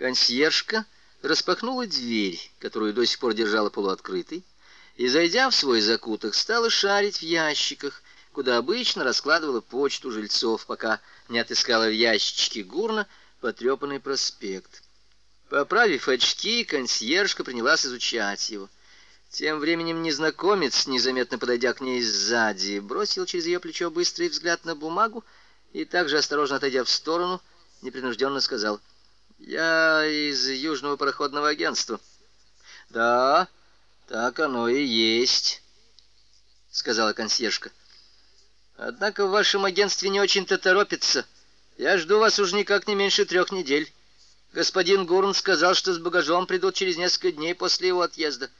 Консьержка распахнула дверь, которую до сих пор держала полуоткрытой, и, зайдя в свой закуток, стала шарить в ящиках, куда обычно раскладывала почту жильцов, пока не отыскала в ящичке гурно потрепанный проспект. Поправив очки, консьержка принялась изучать его. Тем временем незнакомец, незаметно подойдя к ней сзади, бросил через ее плечо быстрый взгляд на бумагу и также, осторожно отойдя в сторону, непринужденно сказал — я из Южного пароходного агентства. Да, так оно и есть, сказала консьержка. Однако в вашем агентстве не очень-то торопится. Я жду вас уже никак не меньше трех недель. Господин Гурн сказал, что с багажом придут через несколько дней после его отъезда.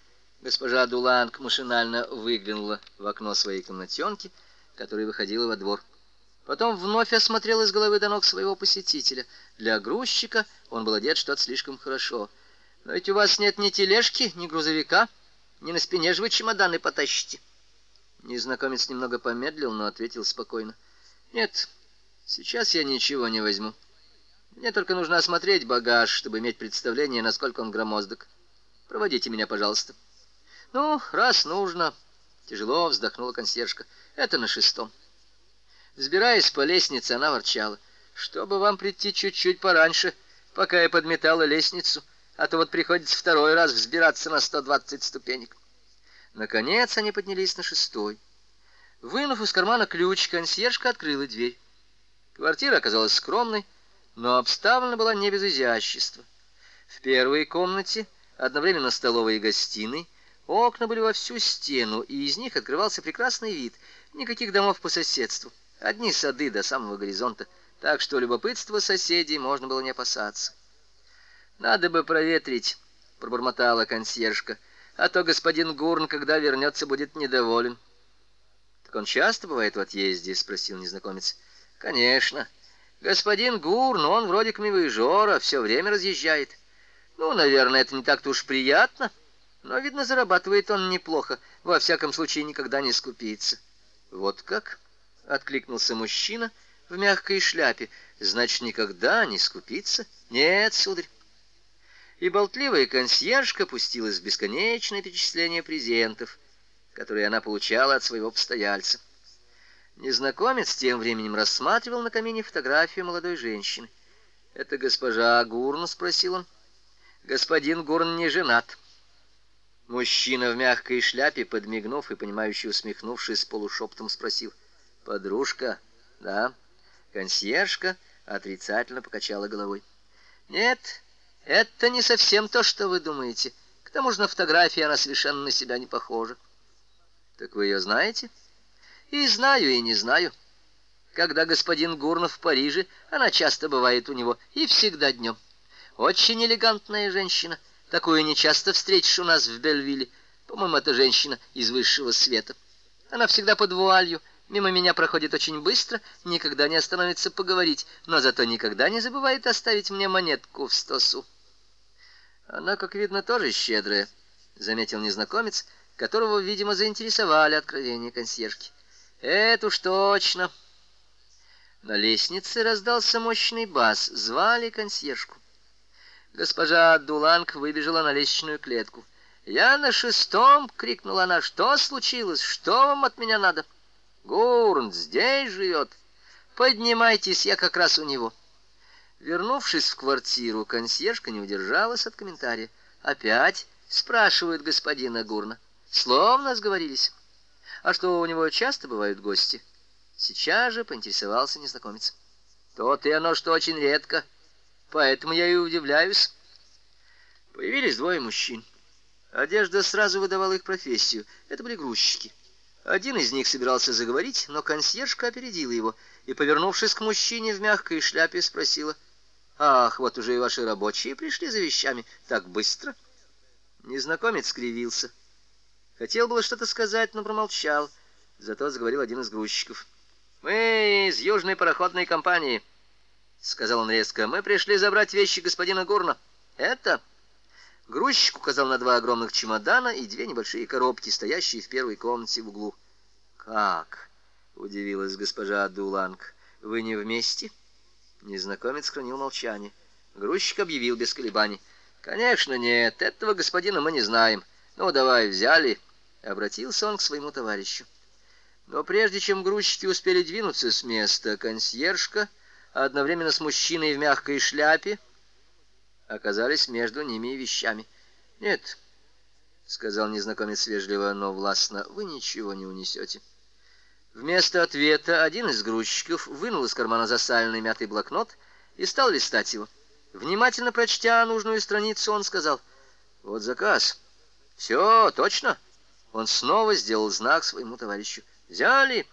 Госпожа Дуланг машинально выглянула в окно своей комнатенки, которая выходила во двор. Потом вновь осмотрел из головы до ног своего посетителя. Для грузчика он был одет что-то слишком хорошо. «Но ведь у вас нет ни тележки, ни грузовика, ни на спине же вы чемоданы потащите». Незнакомец немного помедлил, но ответил спокойно. «Нет, сейчас я ничего не возьму. Мне только нужно осмотреть багаж, чтобы иметь представление, насколько он громоздок. Проводите меня, пожалуйста». «Ну, раз нужно...» — тяжело вздохнула консьержка. «Это на шестом». Взбираясь по лестнице, она ворчала. «Чтобы вам прийти чуть-чуть пораньше, пока я подметала лестницу, а то вот приходится второй раз взбираться на 120 ступенек». Наконец они поднялись на шестой. Вынув из кармана ключ, консьержка открыла дверь. Квартира оказалась скромной, но обставлена была не без изящества. В первой комнате, одновременно столовой и гостиной, окна были во всю стену, и из них открывался прекрасный вид, никаких домов по соседству. Одни сады до самого горизонта, так что любопытство соседей можно было не опасаться. «Надо бы проветрить», — пробормотала консьержка, «а то господин Гурн, когда вернется, будет недоволен». «Так он часто бывает в отъезде?» — спросил незнакомец. «Конечно. Господин Гурн, он вроде камевоежора, все время разъезжает. Ну, наверное, это не так-то уж приятно, но, видно, зарабатывает он неплохо, во всяком случае, никогда не скупится». «Вот как?» откликнулся мужчина в мягкой шляпе. Значит, никогда не скупиться? Нет, сударь. И болтливая консьержка пустилась в бесконечное перечисление презентов, которые она получала от своего постояльца. Незнакомец тем временем рассматривал на камине фотографию молодой женщины. «Это госпожа Гурн?» — спросил он. «Господин Гурн не женат». Мужчина в мягкой шляпе, подмигнув и, понимающе усмехнувшись, полушептом спросил. Подружка, да. Консьержка отрицательно покачала головой. Нет, это не совсем то, что вы думаете. К тому же на фотографии она совершенно на себя не похожа. Так вы ее знаете? И знаю, и не знаю. Когда господин Гурнов в Париже, она часто бывает у него, и всегда днем. Очень элегантная женщина. Такую не часто встретишь у нас в Бельвилле. По-моему, это женщина из высшего света. Она всегда под вуалью мимо меня проходит очень быстро, никогда не остановится поговорить, но зато никогда не забывает оставить мне монетку в стосу. Она, как видно, тоже щедрая, заметил незнакомец, которого, видимо, заинтересовали откровения консьержки. Это уж точно. На лестнице раздался мощный бас. Звали консьержку. Госпожа Дуланг выбежала на лестничную клетку. "Я на шестом!" крикнула она. "Что случилось? Что вам от меня надо?" Гурн здесь живет. Поднимайтесь, я как раз у него. Вернувшись в квартиру, консьержка не удержалась от комментария. Опять спрашивают господина Гурна. Словно сговорились. А что, у него часто бывают гости? Сейчас же поинтересовался незнакомец. То-то и оно, что очень редко. Поэтому я и удивляюсь. Появились двое мужчин. Одежда сразу выдавала их профессию. Это были грузчики. Один из них собирался заговорить, но консьержка опередила его и, повернувшись к мужчине в мягкой шляпе, спросила, «Ах, вот уже и ваши рабочие пришли за вещами. Так быстро!» Незнакомец скривился. Хотел было что-то сказать, но промолчал. Зато заговорил один из грузчиков. «Мы из Южной пароходной компании», — сказал он резко. «Мы пришли забрать вещи господина Гурна». «Это?» Грузчик указал на два огромных чемодана и две небольшие коробки, стоящие в первой комнате в углу. «Как?» — удивилась госпожа Дуланг. «Вы не вместе?» Незнакомец хранил молчание. Грузчик объявил без колебаний. «Конечно нет, этого господина мы не знаем. Ну, давай, взяли!» Обратился он к своему товарищу. Но прежде чем грузчики успели двинуться с места, консьержка, а одновременно с мужчиной в мягкой шляпе, оказались между ними и вещами. «Нет», — сказал незнакомец вежливо, но властно, — «вы ничего не унесете». Вместо ответа один из грузчиков вынул из кармана засаленный мятый блокнот и стал листать его. Внимательно прочтя нужную страницу, он сказал, «Вот заказ». «Все, точно». Он снова сделал знак своему товарищу. «Взяли».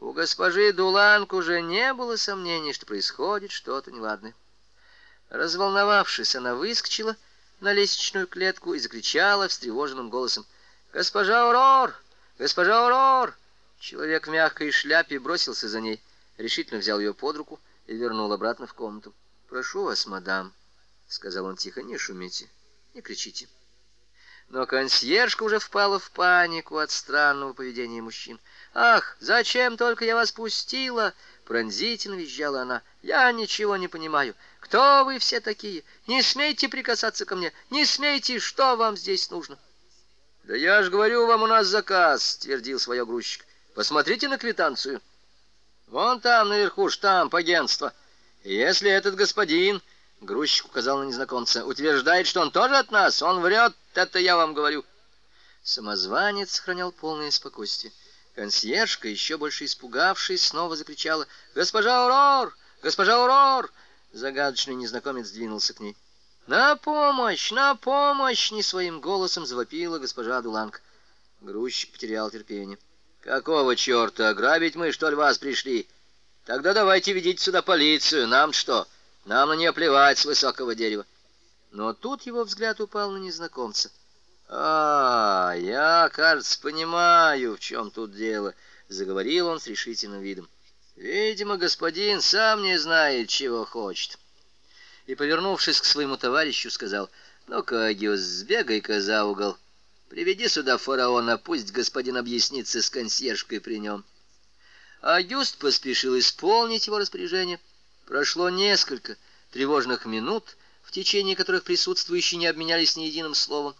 У госпожи Дуланг уже не было сомнений, что происходит что-то неладное. Разволновавшись, она выскочила на лестничную клетку и закричала встревоженным голосом. «Госпожа Урор! Госпожа Урор!» Человек в мягкой шляпе бросился за ней, решительно взял ее под руку и вернул обратно в комнату. «Прошу вас, мадам», — сказал он тихо, — «не шумите, не кричите». Но консьержка уже впала в панику от странного поведения мужчин. «Ах, зачем только я вас пустила?» — пронзительно визжала она. «Я ничего не понимаю. Кто вы все такие? Не смейте прикасаться ко мне! Не смейте! Что вам здесь нужно?» «Да я ж говорю вам, у нас заказ!» — твердил свой грузчик. «Посмотрите на квитанцию. Вон там, наверху, штамп агентства. Если этот господин...» — грузчик указал на незнакомца. «Утверждает, что он тоже от нас. Он врет, это я вам говорю». Самозванец сохранял полное спокойствие. Консьержка, еще больше испугавшись, снова закричала. «Госпожа Урор! Госпожа Урор! Загадочный незнакомец двинулся к ней. «На помощь! На помощь!» — не своим голосом завопила госпожа Дуланг. Грузчик потерял терпение. «Какого черта? Грабить мы, что ли, вас пришли? Тогда давайте ведите сюда полицию. нам что? Нам на нее плевать с высокого дерева». Но тут его взгляд упал на незнакомца. «А, я, кажется, понимаю, в чем тут дело», — заговорил он с решительным видом. Видимо, господин сам не знает, чего хочет. И, повернувшись к своему товарищу, сказал, «Ну-ка, Агиус, сбегай-ка за угол, приведи сюда фараона, пусть господин объяснится с консьержкой при нем». Агюст поспешил исполнить его распоряжение. Прошло несколько тревожных минут, в течение которых присутствующие не обменялись ни единым словом.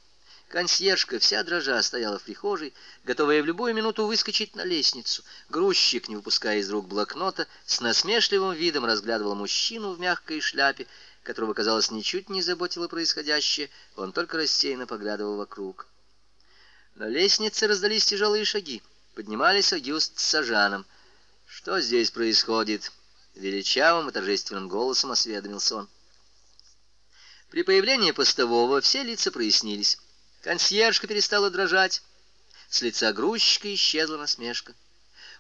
Консьержка вся дрожа стояла в прихожей, готовая в любую минуту выскочить на лестницу. Грузчик, не выпуская из рук блокнота, с насмешливым видом разглядывал мужчину в мягкой шляпе, которого, казалось, ничуть не заботило происходящее, он только рассеянно поглядывал вокруг. На лестнице раздались тяжелые шаги. Поднимались Агюст с Сажаном. «Что здесь происходит?» Величавым и торжественным голосом осведомился он. При появлении постового все лица прояснились. Консьержка перестала дрожать. С лица грузчика исчезла насмешка.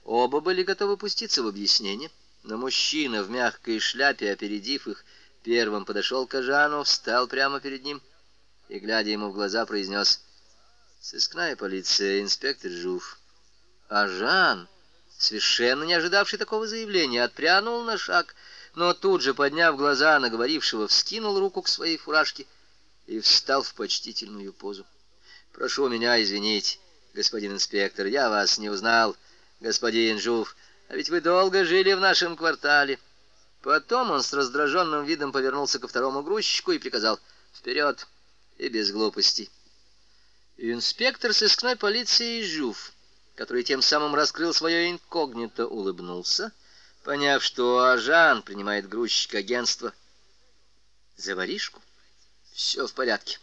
Оба были готовы пуститься в объяснение, но мужчина в мягкой шляпе, опередив их, первым подошел к Ажану, встал прямо перед ним и, глядя ему в глаза, произнес «Сыскная полиция, инспектор Жуф». Жан, совершенно не ожидавший такого заявления, отпрянул на шаг, но тут же, подняв глаза на говорившего, вскинул руку к своей фуражке и встал в почтительную позу. Прошу меня извинить, господин инспектор, я вас не узнал, господин Жув, а ведь вы долго жили в нашем квартале. Потом он с раздраженным видом повернулся ко второму грузчику и приказал «Вперед!» и без глупостей. Инспектор сыскной полиции Жув, который тем самым раскрыл свое инкогнито, улыбнулся, поняв, что Ажан принимает грузчик агентства за воришку. Все в порядке.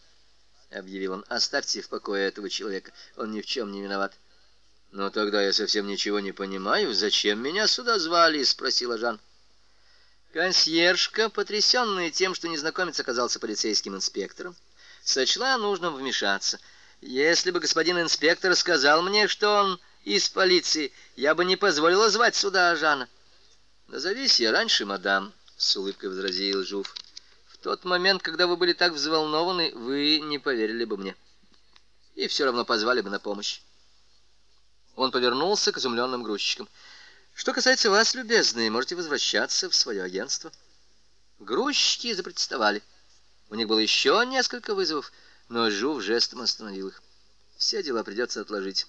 — объявил он. «Оставьте в покое этого человека. Он ни в чем не виноват». «Но тогда я совсем ничего не понимаю. Зачем меня сюда звали?» — спросила Жан. Консьержка, потрясенная тем, что незнакомец оказался полицейским инспектором, сочла нужным вмешаться. «Если бы господин инспектор сказал мне, что он из полиции, я бы не позволила звать сюда Жана». «Назовись я раньше, мадам», — с улыбкой возразил Жуф тот момент, когда вы были так взволнованы, вы не поверили бы мне. И все равно позвали бы на помощь. Он повернулся к изумленным грузчикам. Что касается вас, любезные, можете возвращаться в свое агентство. Грузчики запротестовали. У них было еще несколько вызовов, но Жув жестом остановил их. Все дела придется отложить.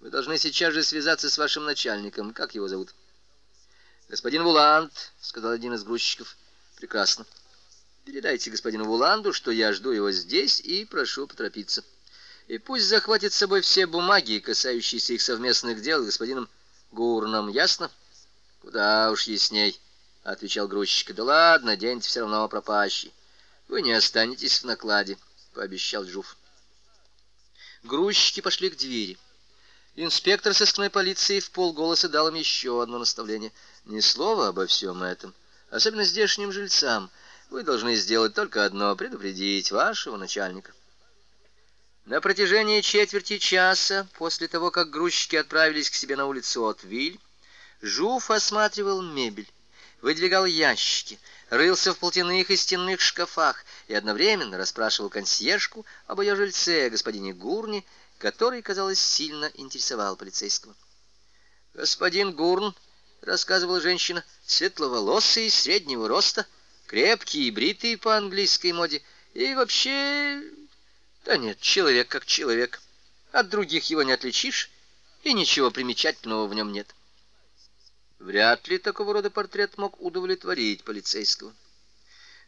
Вы должны сейчас же связаться с вашим начальником. Как его зовут? Господин Вулант, сказал один из грузчиков. Прекрасно. Передайте господину Вуланду, что я жду его здесь и прошу поторопиться. И пусть захватит с собой все бумаги, касающиеся их совместных дел господином Гурном, ясно? Куда уж ясней, отвечал грузчик. Да ладно, день все равно пропащий. Вы не останетесь в накладе, пообещал Жуф. Грузчики пошли к двери. Инспектор сыскной полиции в полголоса дал им еще одно наставление. Ни слова обо всем этом, особенно здешним жильцам — вы должны сделать только одно — предупредить вашего начальника. На протяжении четверти часа после того, как грузчики отправились к себе на улицу от Виль, Жуф осматривал мебель, выдвигал ящики, рылся в плотяных и стенных шкафах и одновременно расспрашивал консьержку об ее жильце, господине Гурне, который, казалось, сильно интересовал полицейского. «Господин Гурн», — рассказывала женщина, — «светловолосый, среднего роста, крепкие и бритый по английской моде, и вообще... Да нет, человек как человек. От других его не отличишь, и ничего примечательного в нем нет. Вряд ли такого рода портрет мог удовлетворить полицейского.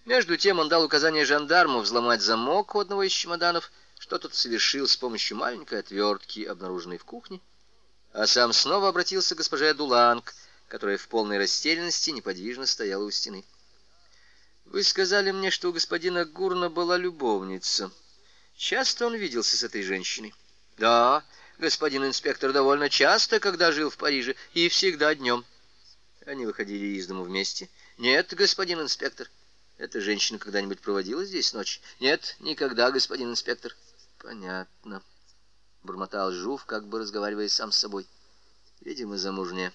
Между тем он дал указание жандарму взломать замок у одного из чемоданов, что тот совершил с помощью маленькой отвертки, обнаруженной в кухне, а сам снова обратился к госпоже Дуланг, которая в полной растерянности неподвижно стояла у стены. Вы сказали мне, что у господина Гурна была любовница. Часто он виделся с этой женщиной? Да, господин инспектор, довольно часто, когда жил в Париже, и всегда днем. Они выходили из дому вместе. Нет, господин инспектор. Эта женщина когда-нибудь проводила здесь ночь? Нет, никогда, господин инспектор. Понятно. Бормотал Жув, как бы разговаривая сам с собой. Видимо, замужняя.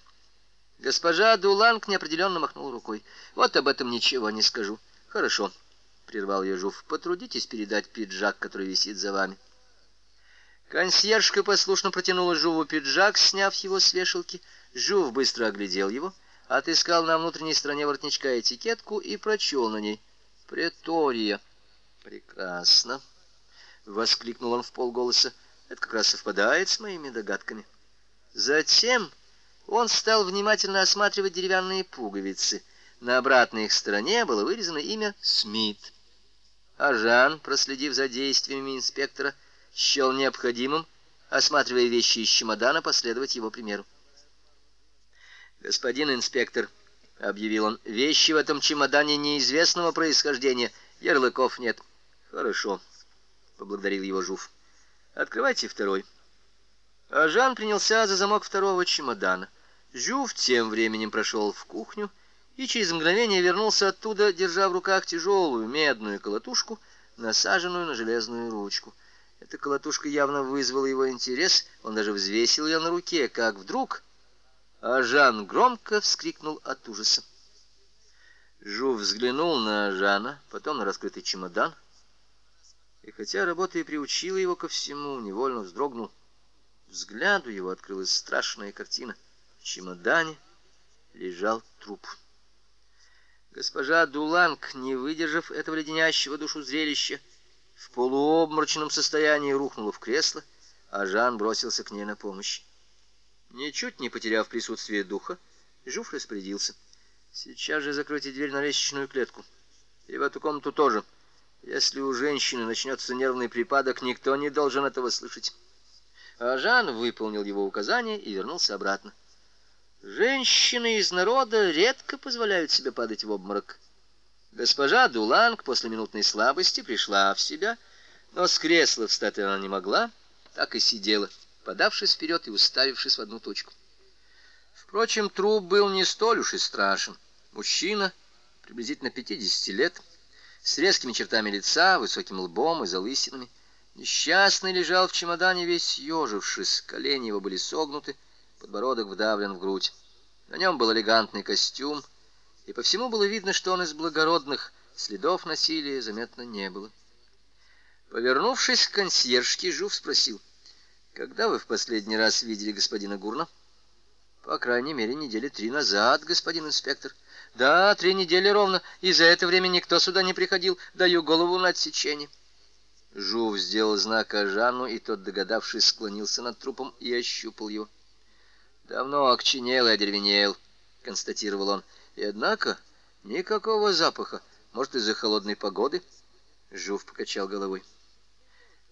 Госпожа Дуланг неопределенно махнул рукой. «Вот об этом ничего не скажу». «Хорошо», — прервал ее Жуф. «Потрудитесь передать пиджак, который висит за вами». Консьержка послушно протянула Жуву пиджак, сняв его с вешалки. Жув быстро оглядел его, отыскал на внутренней стороне воротничка этикетку и прочел на ней. «Претория». «Прекрасно», — воскликнул он в полголоса. «Это как раз совпадает с моими догадками». Затем он стал внимательно осматривать деревянные пуговицы. На обратной их стороне было вырезано имя Смит. А Жан, проследив за действиями инспектора, счел необходимым, осматривая вещи из чемодана, последовать его примеру. «Господин инспектор», — объявил он, — «вещи в этом чемодане неизвестного происхождения, ярлыков нет». «Хорошо», — поблагодарил его Жуф. «Открывайте второй». А Жан принялся за замок второго чемодана. Жюв тем временем прошел в кухню и через мгновение вернулся оттуда, держа в руках тяжелую медную колотушку, насаженную на железную ручку. Эта колотушка явно вызвала его интерес, он даже взвесил ее на руке, как вдруг... А Жан громко вскрикнул от ужаса. Жув взглянул на Жана, потом на раскрытый чемодан, и хотя работа и приучила его ко всему, невольно вздрогнул. Взгляду его открылась страшная картина — в чемодане лежал труп. Госпожа Дуланг, не выдержав этого леденящего душу зрелища, в полуобморочном состоянии рухнула в кресло, а Жан бросился к ней на помощь. Ничуть не потеряв присутствие духа, Жуф распорядился. «Сейчас же закройте дверь на лестничную клетку. И в эту комнату тоже. Если у женщины начнется нервный припадок, никто не должен этого слышать». А Жан выполнил его указание и вернулся обратно. Женщины из народа редко позволяют себе падать в обморок. Госпожа Дуланг после минутной слабости пришла в себя, но с кресла встать она не могла, так и сидела, подавшись вперед и уставившись в одну точку. Впрочем, труп был не столь уж и страшен. Мужчина, приблизительно 50 лет, с резкими чертами лица, высоким лбом и залысинами. Несчастный лежал в чемодане весь съежившись, колени его были согнуты, подбородок вдавлен в грудь. На нем был элегантный костюм, и по всему было видно, что он из благородных, следов насилия заметно не было. Повернувшись к консьержке, Жув спросил, «Когда вы в последний раз видели господина Гурна?» «По крайней мере, недели три назад, господин инспектор». «Да, три недели ровно, и за это время никто сюда не приходил. Даю голову на отсечение». Жув сделал знак Ажану, и тот, догадавшись, склонился над трупом и ощупал его. Давно окченел и одеревенел, — констатировал он. И однако никакого запаха. Может, из-за холодной погоды? Жув покачал головой.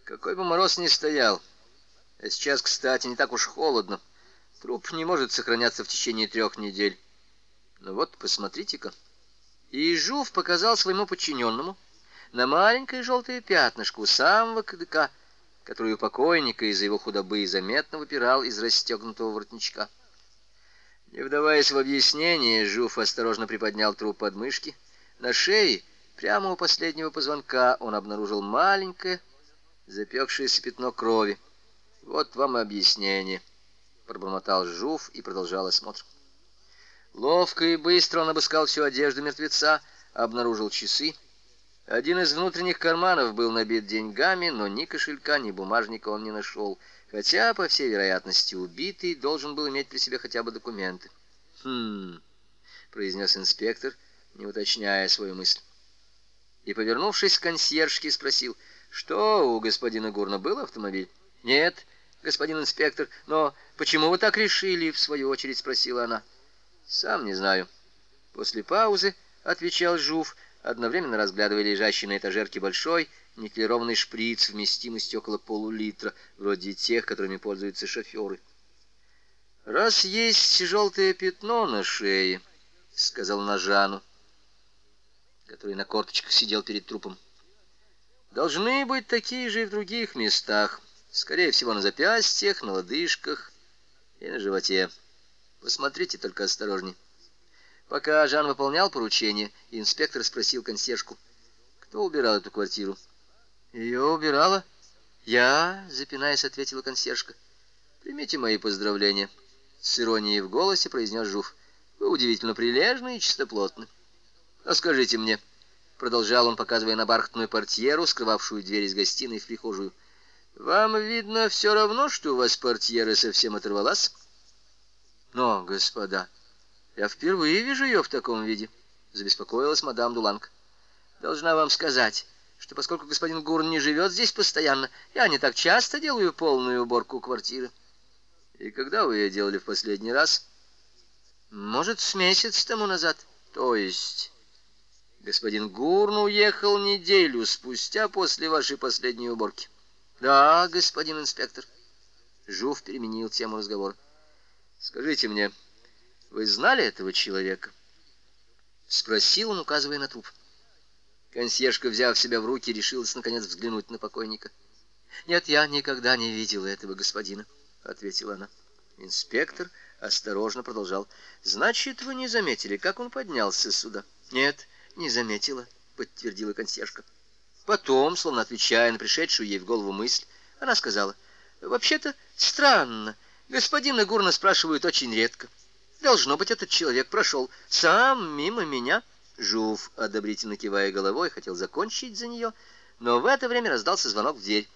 Какой бы мороз ни стоял, а сейчас, кстати, не так уж холодно. Труп не может сохраняться в течение трех недель. Ну вот, посмотрите-ка. И Жув показал своему подчиненному на маленькое желтое пятнышко у самого кадыка который у покойника из-за его худобы заметно выпирал из расстегнутого воротничка. Не вдаваясь в объяснение, Жуф осторожно приподнял труп подмышки. На шее, прямо у последнего позвонка, он обнаружил маленькое, запекшееся пятно крови. «Вот вам и объяснение», — пробормотал Жуф и продолжал осмотр. Ловко и быстро он обыскал всю одежду мертвеца, обнаружил часы — один из внутренних карманов был набит деньгами, но ни кошелька, ни бумажника он не нашел, хотя, по всей вероятности, убитый должен был иметь при себе хотя бы документы. «Хм...» — произнес инспектор, не уточняя свою мысль. И, повернувшись к консьержке, спросил, «Что, у господина Гурна был автомобиль?» «Нет, господин инспектор, но почему вы так решили?» — в свою очередь спросила она. «Сам не знаю». После паузы отвечал Жув — одновременно разглядывая лежащий на этажерке большой никелированный шприц вместимостью около полулитра, вроде тех, которыми пользуются шоферы. «Раз есть желтое пятно на шее», — сказал Нажану, который на корточках сидел перед трупом, — «должны быть такие же и в других местах, скорее всего, на запястьях, на лодыжках и на животе. Посмотрите только осторожней». Пока Жан выполнял поручение, инспектор спросил консьержку, кто убирал эту квартиру. «Ее убирала?» «Я», — запинаясь, ответила консьержка. «Примите мои поздравления». С иронией в голосе произнес Жуф. «Вы удивительно прилежны и чистоплотны». «А скажите мне», — продолжал он, показывая на бархатную портьеру, скрывавшую дверь из гостиной в прихожую. «Вам, видно, все равно, что у вас портьера совсем оторвалась?» «Но, господа», я впервые вижу ее в таком виде, забеспокоилась мадам Дуланг. Должна вам сказать, что поскольку господин Гурн не живет здесь постоянно, я не так часто делаю полную уборку квартиры. И когда вы ее делали в последний раз? Может, с месяц тому назад. То есть господин Гурн уехал неделю спустя после вашей последней уборки. Да, господин инспектор. Жув переменил тему разговора. Скажите мне, вы знали этого человека? Спросил он, указывая на труп. Консьержка, взяв себя в руки, решилась наконец взглянуть на покойника. «Нет, я никогда не видела этого господина», — ответила она. Инспектор осторожно продолжал. «Значит, вы не заметили, как он поднялся сюда?» «Нет, не заметила», — подтвердила консьержка. Потом, словно отвечая на пришедшую ей в голову мысль, она сказала, «Вообще-то странно. Господина Гурна спрашивают очень редко. Должно быть, этот человек прошел сам мимо меня. Жуф, одобрительно кивая головой, хотел закончить за нее, но в это время раздался звонок в дверь.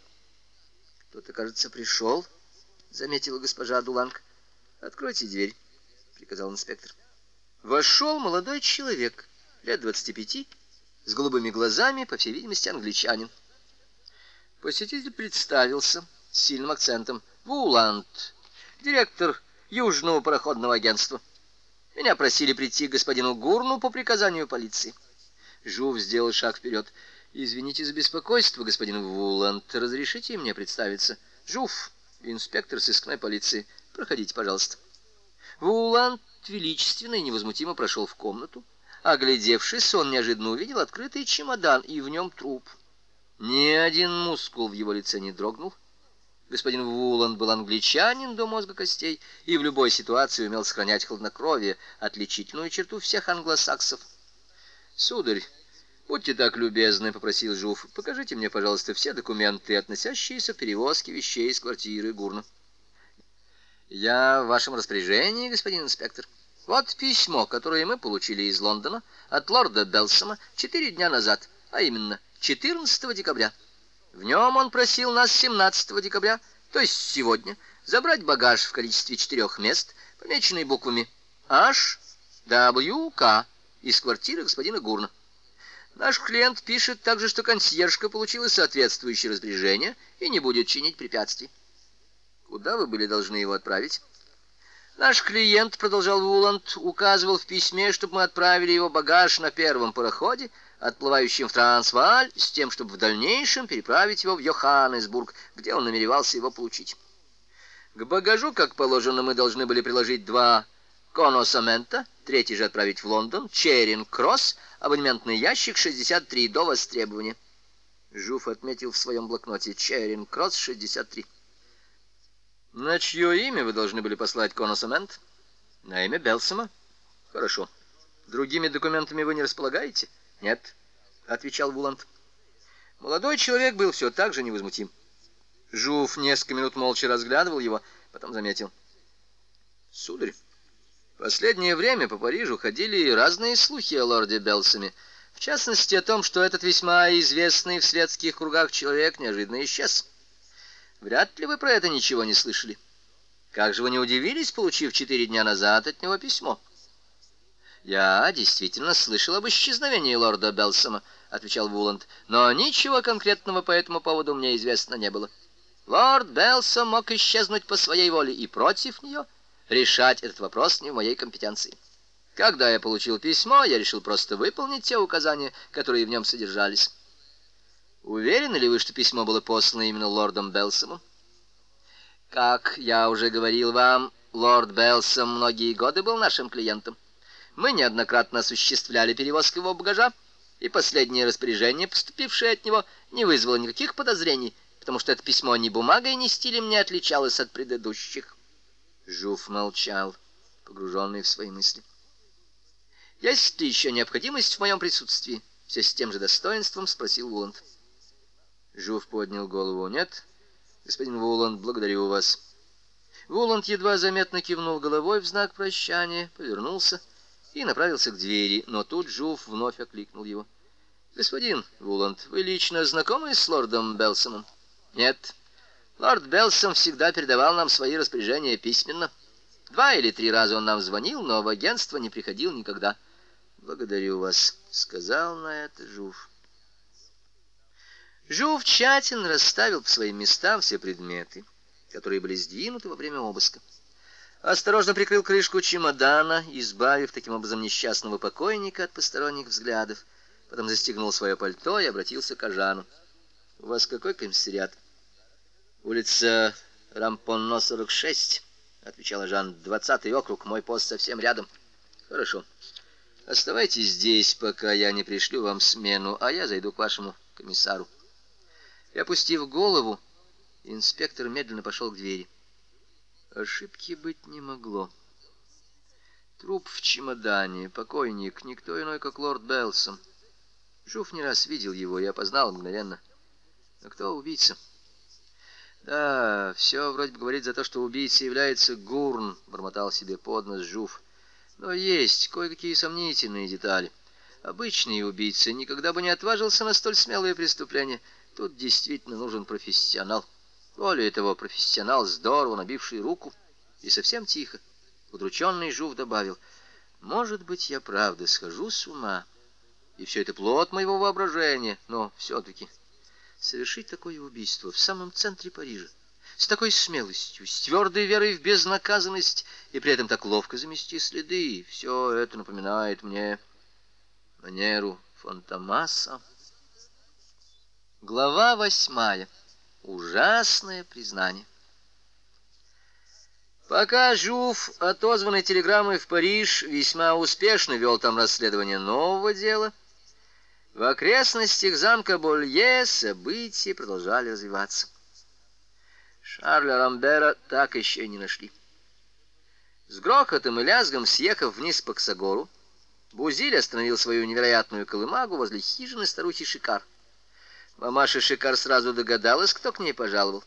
«Кто-то, кажется, пришел», — заметила госпожа Дуланг. «Откройте дверь», — приказал инспектор. Вошел молодой человек, лет двадцати пяти, с голубыми глазами, по всей видимости, англичанин. Посетитель представился с сильным акцентом. «Вуланд, директор Южного пароходного агентства. Меня просили прийти к господину Гурну по приказанию полиции. Жув сделал шаг вперед. «Извините за беспокойство, господин Вуланд. Разрешите мне представиться?» «Жув, инспектор сыскной полиции. Проходите, пожалуйста». Вуланд величественно и невозмутимо прошел в комнату. Оглядевшись, он неожиданно увидел открытый чемодан и в нем труп. Ни один мускул в его лице не дрогнул. Господин Вуланд был англичанин до мозга костей и в любой ситуации умел сохранять хладнокровие, отличительную черту всех англосаксов. «Сударь, будьте так любезны», — попросил Жуф, — «покажите мне, пожалуйста, все документы, относящиеся к перевозке вещей из квартиры Гурна». «Я в вашем распоряжении, господин инспектор». Вот письмо, которое мы получили из Лондона от лорда Белсома четыре дня назад, а именно 14 декабря. В нем он просил нас 17 декабря, то есть сегодня, забрать багаж в количестве четырех мест, помеченный буквами H, W, К из квартиры господина Гурна. Наш клиент пишет также, что консьержка получила соответствующее распоряжение и не будет чинить препятствий. Куда вы были должны его отправить? Наш клиент, продолжал Вуланд, указывал в письме, чтобы мы отправили его багаж на первом пароходе, отплывающим в Трансвааль, с тем, чтобы в дальнейшем переправить его в Йоханнесбург, где он намеревался его получить. К багажу, как положено, мы должны были приложить два коносамента, третий же отправить в Лондон, Черинг-Кросс, абонементный ящик 63 до востребования. Жуф отметил в своем блокноте Черинг-Кросс 63. На чье имя вы должны были послать коносамент? На имя Белсома. Хорошо. Другими документами вы не располагаете? — «Нет», — отвечал Вуланд. Молодой человек был все так же невозмутим. Жуф несколько минут молча разглядывал его, потом заметил. «Сударь, в последнее время по Парижу ходили разные слухи о лорде Белсами, в частности о том, что этот весьма известный в светских кругах человек неожиданно исчез. Вряд ли вы про это ничего не слышали. Как же вы не удивились, получив четыре дня назад от него письмо?» «Я действительно слышал об исчезновении лорда Белсома», — отвечал Вуланд, «но ничего конкретного по этому поводу мне известно не было. Лорд Белсом мог исчезнуть по своей воле и против нее. Решать этот вопрос не в моей компетенции. Когда я получил письмо, я решил просто выполнить те указания, которые в нем содержались». «Уверены ли вы, что письмо было послано именно лордом Белсомом?» «Как я уже говорил вам, лорд Белсом многие годы был нашим клиентом мы неоднократно осуществляли перевозку его багажа, и последнее распоряжение, поступившее от него, не вызвало никаких подозрений, потому что это письмо ни бумагой, ни стилем не отличалось от предыдущих. Жуф молчал, погруженный в свои мысли. «Есть ли еще необходимость в моем присутствии?» Все с тем же достоинством спросил Вуланд. Жуф поднял голову. «Нет, господин Вуланд, благодарю вас». Вуланд едва заметно кивнул головой в знак прощания, повернулся — и направился к двери, но тут Жуф вновь окликнул его. «Господин Руланд, вы лично знакомы с лордом Белсомом? «Нет. Лорд Белсом всегда передавал нам свои распоряжения письменно. Два или три раза он нам звонил, но в агентство не приходил никогда». «Благодарю вас», — сказал на это Жуф. Жуф тщательно расставил по своим местам все предметы, которые были сдвинуты во время обыска осторожно прикрыл крышку чемодана, избавив таким образом несчастного покойника от посторонних взглядов. Потом застегнул свое пальто и обратился к Ажану. «У вас какой комиссариат?» «Улица Рампонно, 46», — отвечал Ажан. «Двадцатый округ, мой пост совсем рядом». «Хорошо. Оставайтесь здесь, пока я не пришлю вам смену, а я зайду к вашему комиссару». И опустив голову, инспектор медленно пошел к двери. Ошибки быть не могло. Труп в чемодане, покойник, никто иной, как лорд Белсон. Жуф не раз видел его и опознал мгновенно. А кто убийца? Да, все вроде бы говорит за то, что убийца является Гурн, бормотал себе под нос Жуф. Но есть кое-какие сомнительные детали. Обычный убийца никогда бы не отважился на столь смелые преступления. Тут действительно нужен профессионал. Более того, профессионал, здорово набивший руку, и совсем тихо, удрученный Жув добавил, «Может быть, я правда схожу с ума, и все это плод моего воображения, но все-таки совершить такое убийство в самом центре Парижа, с такой смелостью, с твердой верой в безнаказанность, и при этом так ловко замести следы, все это напоминает мне манеру Фантомаса». Глава восьмая. Ужасное признание. Пока Жуф, отозванный телеграммой в Париж, весьма успешно вел там расследование нового дела, в окрестностях замка Болье события продолжали развиваться. Шарля Рамбера так еще и не нашли. С грохотом и лязгом съехав вниз по Ксагору, Бузиль остановил свою невероятную колымагу возле хижины старухи Шикар. Мамаша Шикар сразу догадалась, кто к ней пожаловал.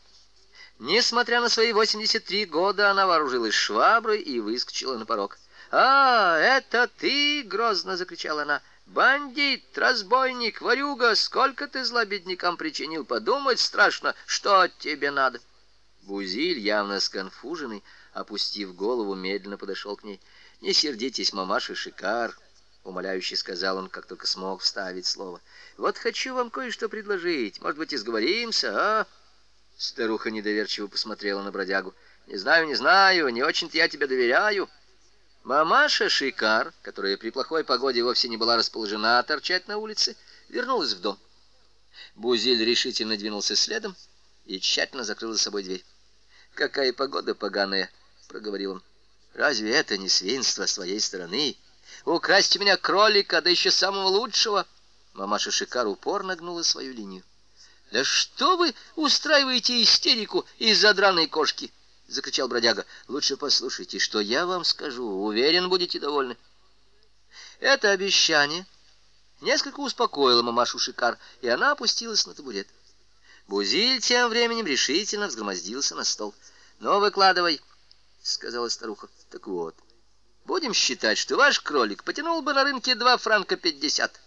Несмотря на свои 83 года, она вооружилась шваброй и выскочила на порог. «А, это ты!» — грозно закричала она. «Бандит, разбойник, ворюга, сколько ты зла беднякам причинил! Подумать страшно, что тебе надо!» Бузиль, явно сконфуженный, опустив голову, медленно подошел к ней. «Не сердитесь, мамаша Шикар!» умоляюще сказал он, как только смог вставить слово. Вот хочу вам кое-что предложить. Может быть, и сговоримся, а? Старуха недоверчиво посмотрела на бродягу. Не знаю, не знаю, не очень-то я тебе доверяю. Мамаша Шикар, которая при плохой погоде вовсе не была расположена торчать на улице, вернулась в дом. Бузиль решительно двинулся следом и тщательно закрыл за собой дверь. «Какая погода поганая!» — проговорил он. «Разве это не свинство с твоей стороны?» украсть у меня кролика, да еще самого лучшего. Мамаша Шикар упорно гнула свою линию. Да что вы устраиваете истерику из-за драной кошки? закричал бродяга. Лучше послушайте, что я вам скажу, уверен, будете довольны. Это обещание несколько успокоило мамашу Шикар, и она опустилась на табурет. Бузиль тем временем решительно взгромоздился на стол. "Ну, выкладывай", сказала старуха. "Так вот, Будем считать, что ваш кролик потянул бы на рынке 2 франка 50,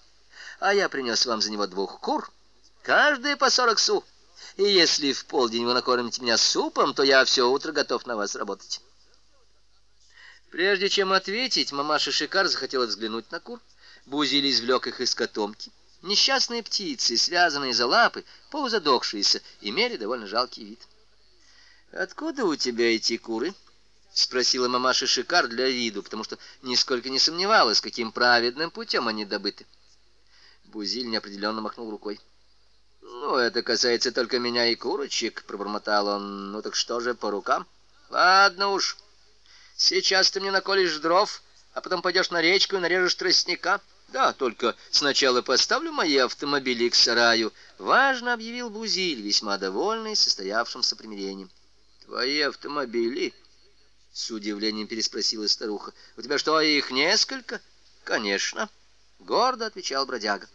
а я принес вам за него двух кур, каждые по 40 су. И если в полдень вы накормите меня супом, то я все утро готов на вас работать. Прежде чем ответить, мамаша Шикар захотела взглянуть на кур. Бузель извлек их из котомки. Несчастные птицы, связанные за лапы, полузадохшиеся, имели довольно жалкий вид. «Откуда у тебя эти куры?» — спросила мамаша Шикар для виду, потому что нисколько не сомневалась, каким праведным путем они добыты. Бузиль неопределенно махнул рукой. «Ну, это касается только меня и курочек», — пробормотал он. «Ну так что же, по рукам?» «Ладно уж. Сейчас ты мне наколешь дров, а потом пойдешь на речку и нарежешь тростника». «Да, только сначала поставлю мои автомобили к сараю», — важно объявил Бузиль, весьма довольный состоявшимся примирением. «Твои автомобили?» С удивлением переспросила старуха. «У тебя что, их несколько?» «Конечно», — гордо отвечал бродяга.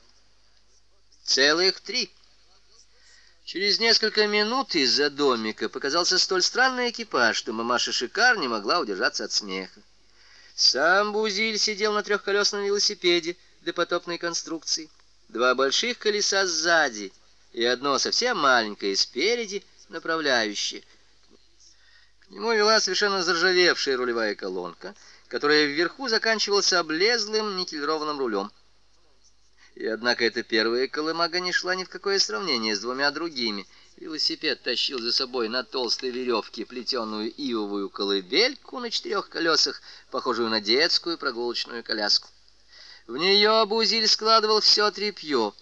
«Целых три». Через несколько минут из-за домика показался столь странный экипаж, что мамаша Шикар не могла удержаться от смеха. Сам Бузиль сидел на трехколесном велосипеде допотопной конструкции. Два больших колеса сзади и одно совсем маленькое спереди направляющее — Ему вела совершенно заржавевшая рулевая колонка, которая вверху заканчивалась облезлым никелированным рулем. И однако эта первая колымага не шла ни в какое сравнение с двумя другими. Велосипед тащил за собой на толстой веревке плетеную ивовую колыбельку на четырех колесах, похожую на детскую прогулочную коляску. В нее Бузиль складывал все тряпье,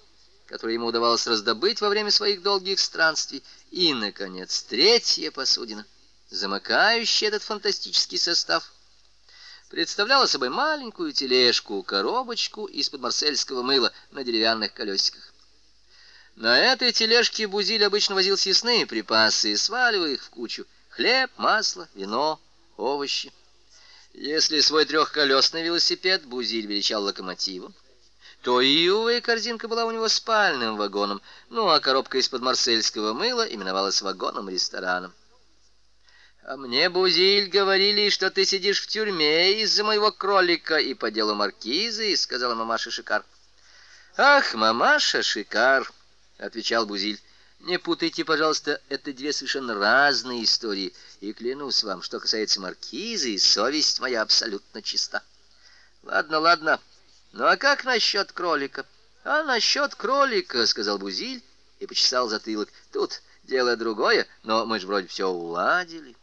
которое ему удавалось раздобыть во время своих долгих странствий. И, наконец, третья посудина замыкающий этот фантастический состав, представляла собой маленькую тележку-коробочку из-под марсельского мыла на деревянных колесиках. На этой тележке Бузиль обычно возил съестные припасы, сваливая их в кучу. Хлеб, масло, вино, овощи. Если свой трехколесный велосипед Бузиль величал локомотивом, то иювая корзинка была у него спальным вагоном, ну а коробка из-под марсельского мыла именовалась вагоном-рестораном. А мне, Бузиль, говорили, что ты сидишь в тюрьме из-за моего кролика и по делу маркизы, сказала мамаша Шикар. Ах, мамаша Шикар, отвечал Бузиль. Не путайте, пожалуйста, это две совершенно разные истории. И клянусь вам, что касается маркизы, совесть моя абсолютно чиста. Ладно, ладно. Ну а как насчет кролика? А насчет кролика, сказал Бузиль и почесал затылок. Тут дело другое, но мы же вроде все уладили.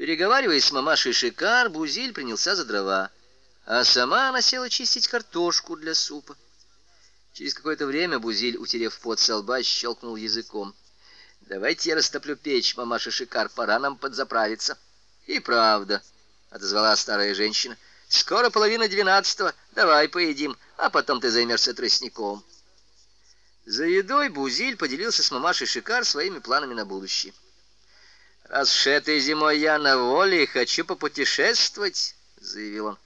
Переговариваясь с мамашей Шикар, Бузиль принялся за дрова, а сама она села чистить картошку для супа. Через какое-то время Бузиль, утерев пот со лба, щелкнул языком. «Давайте я растоплю печь, мамаша Шикар, пора нам подзаправиться». «И правда», — отозвала старая женщина, — «скоро половина двенадцатого, давай поедим, а потом ты займешься тростником». За едой Бузиль поделился с мамашей Шикар своими планами на будущее. Раз уж этой зимой я на воле и хочу попутешествовать, заявил он.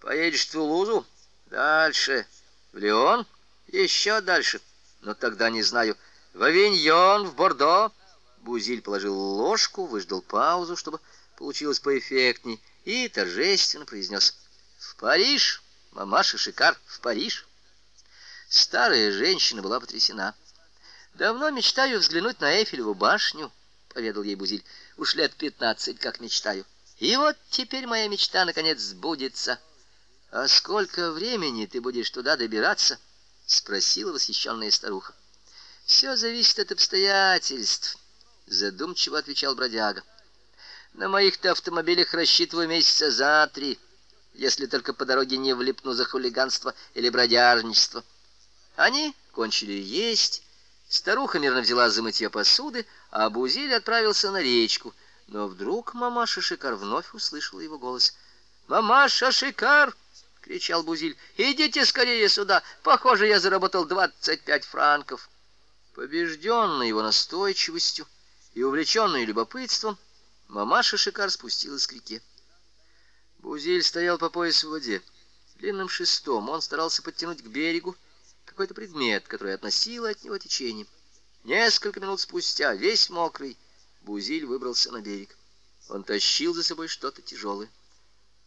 Поедешь в Тулузу, дальше в Лион, еще дальше. Но тогда не знаю, в Авиньон, в Бордо. Бузиль положил ложку, выждал паузу, чтобы получилось поэффектней, и торжественно произнес. «В Париж! Мамаша Шикар, в Париж!» Старая женщина была потрясена. «Давно мечтаю взглянуть на Эйфелеву башню», — поведал ей Бузиль. Уж лет пятнадцать, как мечтаю. И вот теперь моя мечта наконец сбудется. А сколько времени ты будешь туда добираться? спросила восхищенная старуха. Все зависит от обстоятельств, задумчиво отвечал бродяга. На моих-то автомобилях рассчитываю месяца за три, если только по дороге не влипну за хулиганство или бродяжничество. Они кончили есть, старуха мирно взяла за мытье посуды, а Бузиль отправился на речку. Но вдруг мамаша Шикар вновь услышала его голос. «Мамаша Шикар!» — кричал Бузиль. «Идите скорее сюда! Похоже, я заработал двадцать пять франков!» Побежденный его настойчивостью и увлеченный любопытством, мамаша Шикар спустилась к реке. Бузиль стоял по пояс в воде. Длинным шестом он старался подтянуть к берегу какой-то предмет, который относило от него течением. Несколько минут спустя, весь мокрый, Бузиль выбрался на берег. Он тащил за собой что-то тяжелое.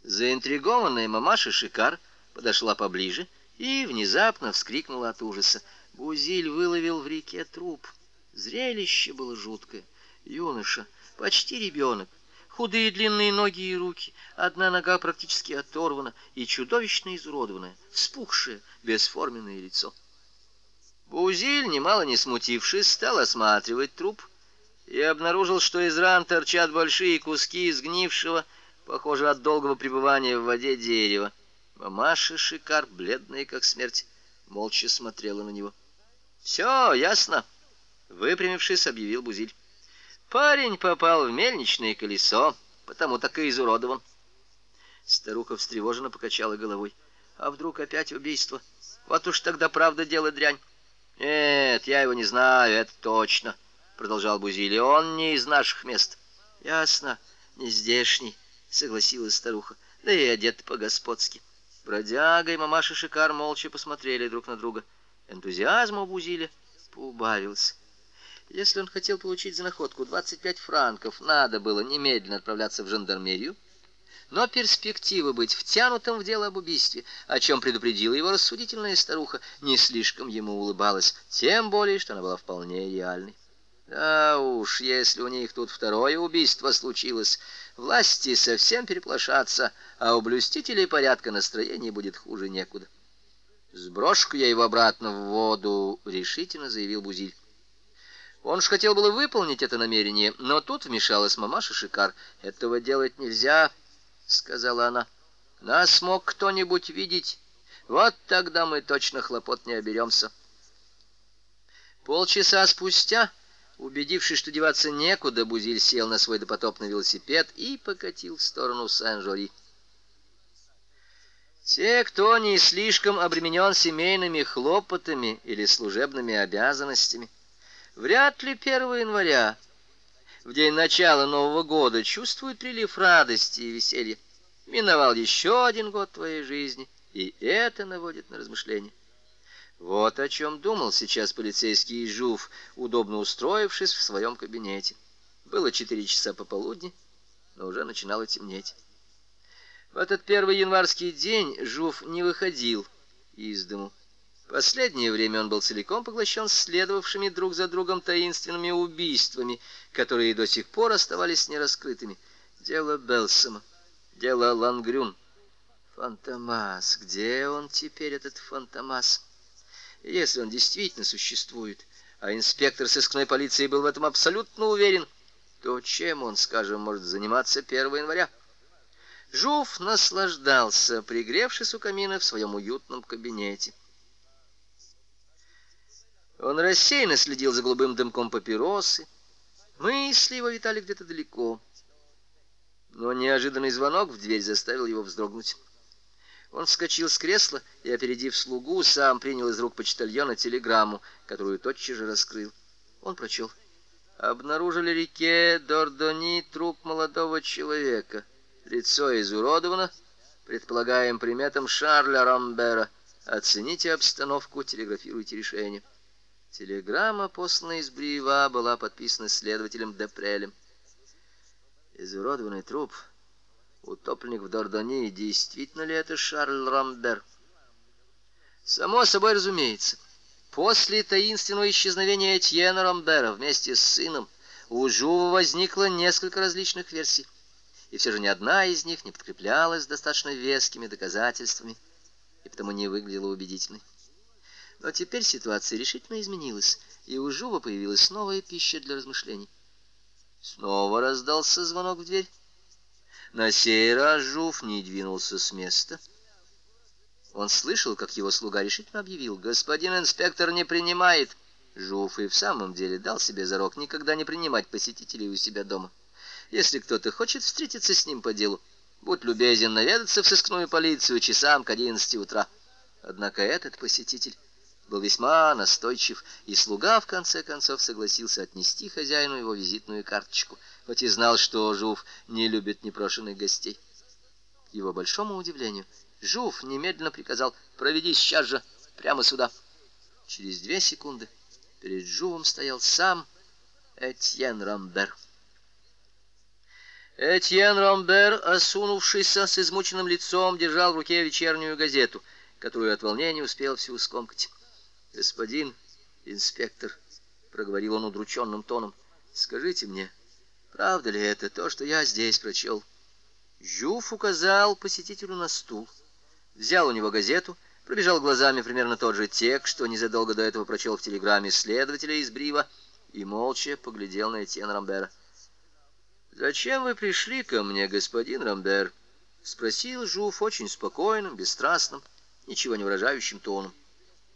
Заинтригованная мамаша Шикар подошла поближе и внезапно вскрикнула от ужаса. Бузиль выловил в реке труп. Зрелище было жуткое. Юноша, почти ребенок, худые длинные ноги и руки, одна нога практически оторвана и чудовищно изуродованная, вспухшее, бесформенное лицо. Бузиль, немало не смутившись, стал осматривать труп и обнаружил, что из ран торчат большие куски изгнившего, похоже, от долгого пребывания в воде дерева. Мамаша Шикар, бледная как смерть, молча смотрела на него. «Все, ясно!» — выпрямившись, объявил Бузиль. «Парень попал в мельничное колесо, потому так и изуродован». Старуха встревоженно покачала головой. «А вдруг опять убийство? Вот уж тогда правда дело дрянь!» «Нет, я его не знаю, это точно», — продолжал Бузили. «Он не из наших мест». «Ясно, не здешний», — согласилась старуха. «Да и одет по-господски». Бродяга и мамаша Шикар молча посмотрели друг на друга. Энтузиазм у Бузили поубавился. Если он хотел получить за находку 25 франков, надо было немедленно отправляться в жандармерию, но перспектива быть втянутым в дело об убийстве, о чем предупредила его рассудительная старуха, не слишком ему улыбалась, тем более, что она была вполне реальной. Да уж, если у них тут второе убийство случилось, власти совсем переплошатся, а у блюстителей порядка настроение будет хуже некуда. Сброшку я его обратно в воду», — решительно заявил Бузиль. Он ж хотел было выполнить это намерение, но тут вмешалась мамаша Шикар. «Этого делать нельзя», — сказала она. «Нас мог кто-нибудь видеть? Вот тогда мы точно хлопот не оберемся». Полчаса спустя, убедившись, что деваться некуда, Бузиль сел на свой допотопный велосипед и покатил в сторону Сен-Жори. Те, кто не слишком обременен семейными хлопотами или служебными обязанностями, вряд ли 1 января в день начала Нового года чувствует прилив радости и веселья. Миновал еще один год твоей жизни, и это наводит на размышления. Вот о чем думал сейчас полицейский Жуф, удобно устроившись в своем кабинете. Было четыре часа пополудни, но уже начинало темнеть. В этот первый январский день Жуф не выходил из дому. Последнее время он был целиком поглощен следовавшими друг за другом таинственными убийствами, которые до сих пор оставались нераскрытыми. Дело Белсома, дело Лангрюн. Фантомас, где он теперь, этот Фантомас? Если он действительно существует, а инспектор сыскной полиции был в этом абсолютно уверен, то чем он, скажем, может заниматься 1 января? Жуф наслаждался, пригревшись у камина в своем уютном кабинете. Он рассеянно следил за голубым дымком папиросы. Мысли его витали где-то далеко. Но неожиданный звонок в дверь заставил его вздрогнуть. Он вскочил с кресла и, опередив слугу, сам принял из рук почтальона телеграмму, которую тотчас же раскрыл. Он прочел. «Обнаружили реке Дордони труп молодого человека. Лицо изуродовано. Предполагаем приметом Шарля Рамбера. Оцените обстановку, телеграфируйте решение». Телеграмма, посланная из Бриева, была подписана следователем Депрелем. Изуродованный труп, утопленник в Дордоне, действительно ли это Шарль Рамбер? Само собой разумеется. После таинственного исчезновения Этьена Рамбера вместе с сыном у Жува возникло несколько различных версий, и все же ни одна из них не подкреплялась достаточно вескими доказательствами и потому не выглядела убедительной. Но теперь ситуация решительно изменилась, и у Жуба появилась новая пища для размышлений. Снова раздался звонок в дверь. На сей раз Жув не двинулся с места. Он слышал, как его слуга решительно объявил, «Господин инспектор не принимает». Жуф и в самом деле дал себе зарок никогда не принимать посетителей у себя дома. Если кто-то хочет встретиться с ним по делу, будь любезен наведаться в сыскную полицию часам к 11 утра. Однако этот посетитель был весьма настойчив, и слуга в конце концов согласился отнести хозяину его визитную карточку, хоть и знал, что Жуф не любит непрошенных гостей. К его большому удивлению, Жуф немедленно приказал «Проведи сейчас же, прямо сюда». Через две секунды перед Жувом стоял сам Этьен Рамбер. Этьен Ромбер, осунувшийся с измученным лицом, держал в руке вечернюю газету, которую от волнения успел всю скомкать. «Господин инспектор», — проговорил он удрученным тоном, — «скажите мне, правда ли это то, что я здесь прочел?» Жюф указал посетителю на стул, взял у него газету, пробежал глазами примерно тот же текст, что незадолго до этого прочел в телеграмме следователя из Брива, и молча поглядел на Этьена Рамбера. «Зачем вы пришли ко мне, господин Рамбер?» — спросил Жуф очень спокойным, бесстрастным, ничего не выражающим тоном.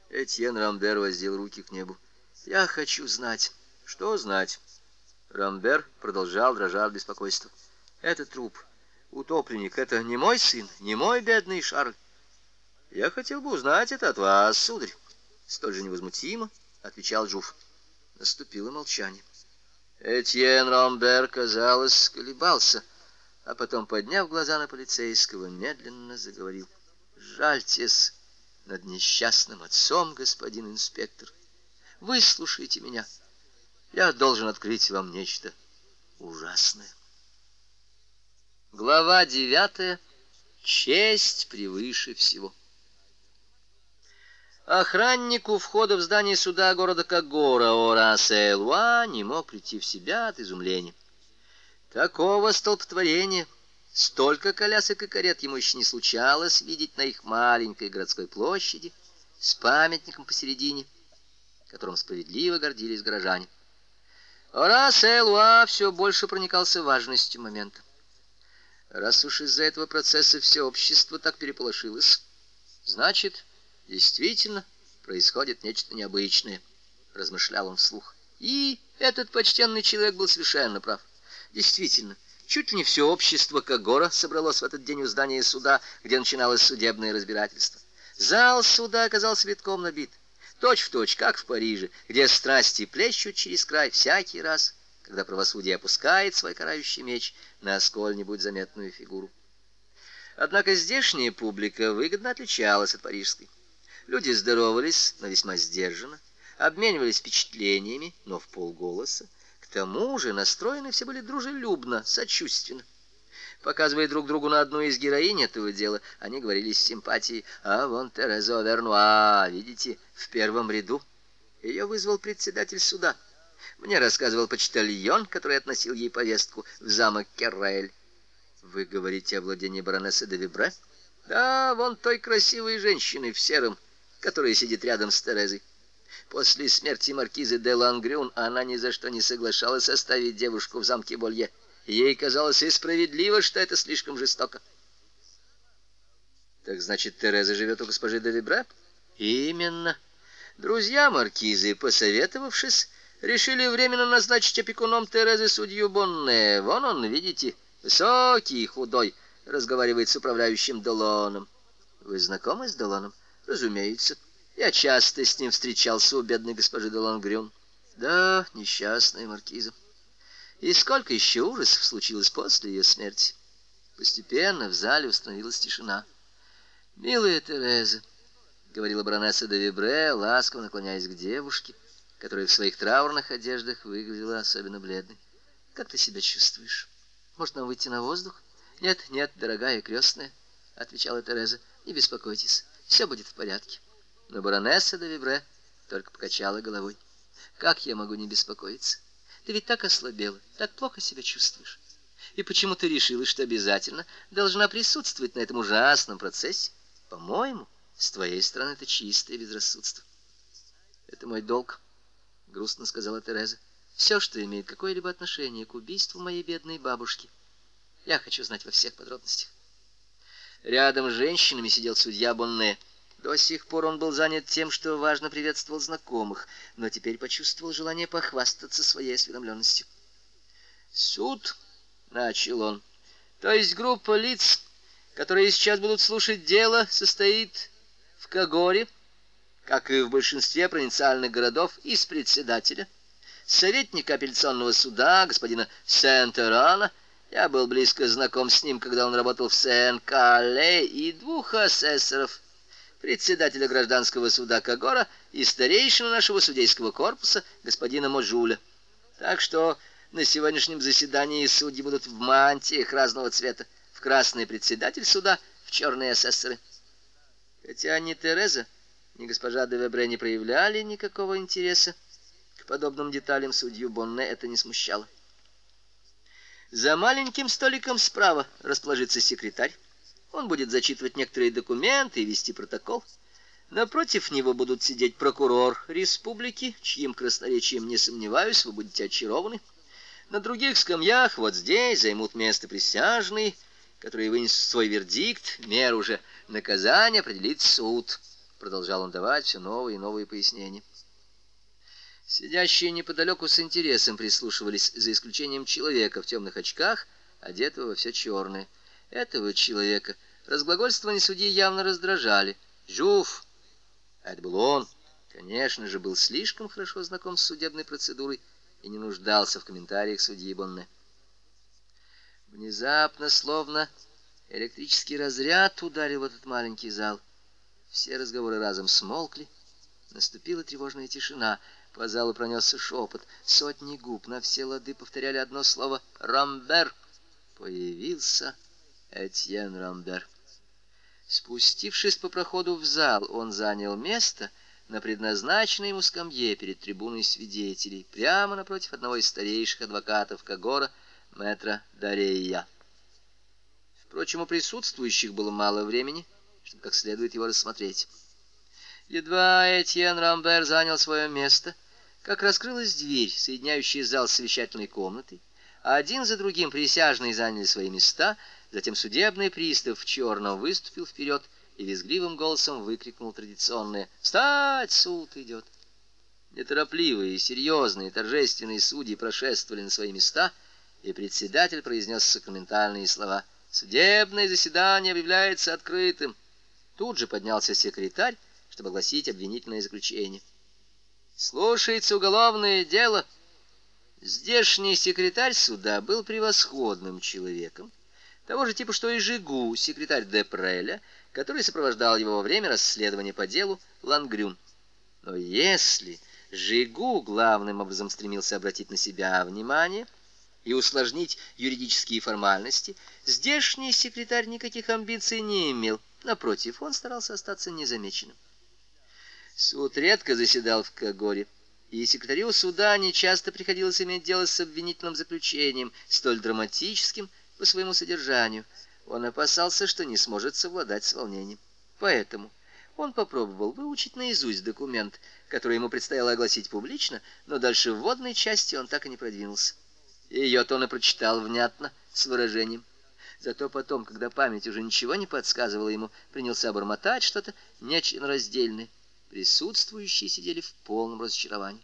Этьен Рамбер воздел руки к небу. «Я хочу знать». «Что знать?» Рамбер продолжал, дрожать от беспокойства. «Это труп. Утопленник. Это не мой сын, не мой бедный Шарль. Я хотел бы узнать это от вас, сударь». Столь же невозмутимо отвечал Джуф. Наступило молчание. Этьен Рамбер, казалось, колебался, а потом, подняв глаза на полицейского, медленно заговорил. «Жальтесь» над несчастным отцом, господин инспектор. Выслушайте меня. Я должен открыть вам нечто ужасное. Глава девятая. Честь превыше всего. Охраннику входа в здание суда города Кагора Ораса Элуа не мог прийти в себя от изумления. Такого столпотворения Столько колясок и карет ему еще не случалось видеть на их маленькой городской площади с памятником посередине, которым справедливо гордились горожане. Раз Элуа все больше проникался важностью момента. Раз уж из-за этого процесса все общество так переполошилось, значит, действительно происходит нечто необычное, размышлял он вслух. И этот почтенный человек был совершенно прав. Действительно, Чуть ли не все общество Кагора собралось в этот день у здания суда, где начиналось судебное разбирательство. Зал суда оказался витком набит. Точь в точь, как в Париже, где страсти плещут через край всякий раз, когда правосудие опускает свой карающий меч на сколь-нибудь заметную фигуру. Однако здешняя публика выгодно отличалась от парижской. Люди здоровались, но весьма сдержанно, обменивались впечатлениями, но в полголоса, тому же настроены все были дружелюбно, сочувственно. Показывая друг другу на одну из героинь этого дела, они говорили с симпатией «А вон Терезо Вернуа, видите, в первом ряду». Ее вызвал председатель суда. Мне рассказывал почтальон, который относил ей повестку в замок Керраэль. «Вы говорите о владении баронессы де Вибре?» «Да, вон той красивой женщины в сером, которая сидит рядом с Терезой. После смерти маркизы де Лангрюн она ни за что не соглашалась оставить девушку в замке Болье. Ей казалось и справедливо, что это слишком жестоко. Так значит, Тереза живет у госпожи де Вибра? Именно. Друзья маркизы, посоветовавшись, решили временно назначить опекуном Терезы судью Бонне. Вон он, видите, высокий, худой, разговаривает с управляющим Долоном. Вы знакомы с Долоном? Разумеется. Я часто с ним встречался у бедной госпожи де Лангрюн. Да, несчастная маркиза. И сколько еще ужасов случилось после ее смерти. Постепенно в зале установилась тишина. «Милая Тереза», — говорила баронесса де Вибре, ласково наклоняясь к девушке, которая в своих траурных одеждах выглядела особенно бледной. «Как ты себя чувствуешь? Может, нам выйти на воздух?» «Нет, нет, дорогая крестная», — отвечала Тереза, — «не беспокойтесь, все будет в порядке». Но баронесса де Вибре только покачала головой. «Как я могу не беспокоиться? Ты ведь так ослабела, так плохо себя чувствуешь. И почему ты решила, что обязательно должна присутствовать на этом ужасном процессе? По-моему, с твоей стороны это чистое безрассудство». «Это мой долг», — грустно сказала Тереза. «Все, что имеет какое-либо отношение к убийству моей бедной бабушки. Я хочу знать во всех подробностях». Рядом с женщинами сидел судья Бонне. До сих пор он был занят тем, что важно приветствовал знакомых, но теперь почувствовал желание похвастаться своей осведомленностью. «Суд», — начал он, — «то есть группа лиц, которые сейчас будут слушать дело, состоит в Кагоре, как и в большинстве провинциальных городов, из председателя, советника апелляционного суда, господина Сент-Эрана, я был близко знаком с ним, когда он работал в Сен-Кале, и двух асессоров — председателя гражданского суда Кагора и старейшина нашего судейского корпуса господина Можуля. Так что на сегодняшнем заседании судьи будут в мантиях разного цвета, в красный председатель суда, в черные асессоры. Хотя ни Тереза, ни госпожа де не проявляли никакого интереса, к подобным деталям судью Бонне это не смущало. За маленьким столиком справа расположится секретарь, он будет зачитывать некоторые документы и вести протокол. Напротив него будут сидеть прокурор республики, чьим красноречием, не сомневаюсь, вы будете очарованы. На других скамьях вот здесь займут место присяжные, которые вынесут свой вердикт, меру уже наказания определит суд. Продолжал он давать все новые и новые пояснения. Сидящие неподалеку с интересом прислушивались, за исключением человека в темных очках, одетого во все черное. Этого человека разглагольствования судьи явно раздражали. Жуф! Это был он. Конечно же, был слишком хорошо знаком с судебной процедурой и не нуждался в комментариях судьи Бонне. Внезапно, словно электрический разряд ударил в этот маленький зал. Все разговоры разом смолкли. Наступила тревожная тишина. По залу пронесся шепот. Сотни губ на все лады повторяли одно слово «Рамбер». Появился Этьен Рамбер. Спустившись по проходу в зал, он занял место на предназначенной ему скамье перед трибуной свидетелей, прямо напротив одного из старейших адвокатов Кагора, мэтра Дарея. Впрочем, у присутствующих было мало времени, чтобы как следует его рассмотреть. Едва Этьен Рамбер занял свое место, как раскрылась дверь, соединяющая зал с совещательной комнатой, а один за другим присяжные заняли свои места — Затем судебный пристав в черном выступил вперед и визгливым голосом выкрикнул традиционное «Встать! Суд идет!». Неторопливые, серьезные, торжественные судьи прошествовали на свои места, и председатель произнес сакраментальные слова «Судебное заседание объявляется открытым». Тут же поднялся секретарь, чтобы огласить обвинительное заключение. «Слушается уголовное дело». Здешний секретарь суда был превосходным человеком, того же типа, что и Жигу, секретарь Депреля, который сопровождал его во время расследования по делу Лангрюн. Но если Жигу главным образом стремился обратить на себя внимание и усложнить юридические формальности, здешний секретарь никаких амбиций не имел. Напротив, он старался остаться незамеченным. Суд редко заседал в Кагоре, и секретарю суда нечасто приходилось иметь дело с обвинительным заключением, столь драматическим, по своему содержанию. Он опасался, что не сможет совладать с волнением. Поэтому он попробовал выучить наизусть документ, который ему предстояло огласить публично, но дальше вводной части он так и не продвинулся. Ее-то он и прочитал внятно, с выражением. Зато потом, когда память уже ничего не подсказывала ему, принялся бормотать что-то нечленораздельное. Присутствующие сидели в полном разочаровании.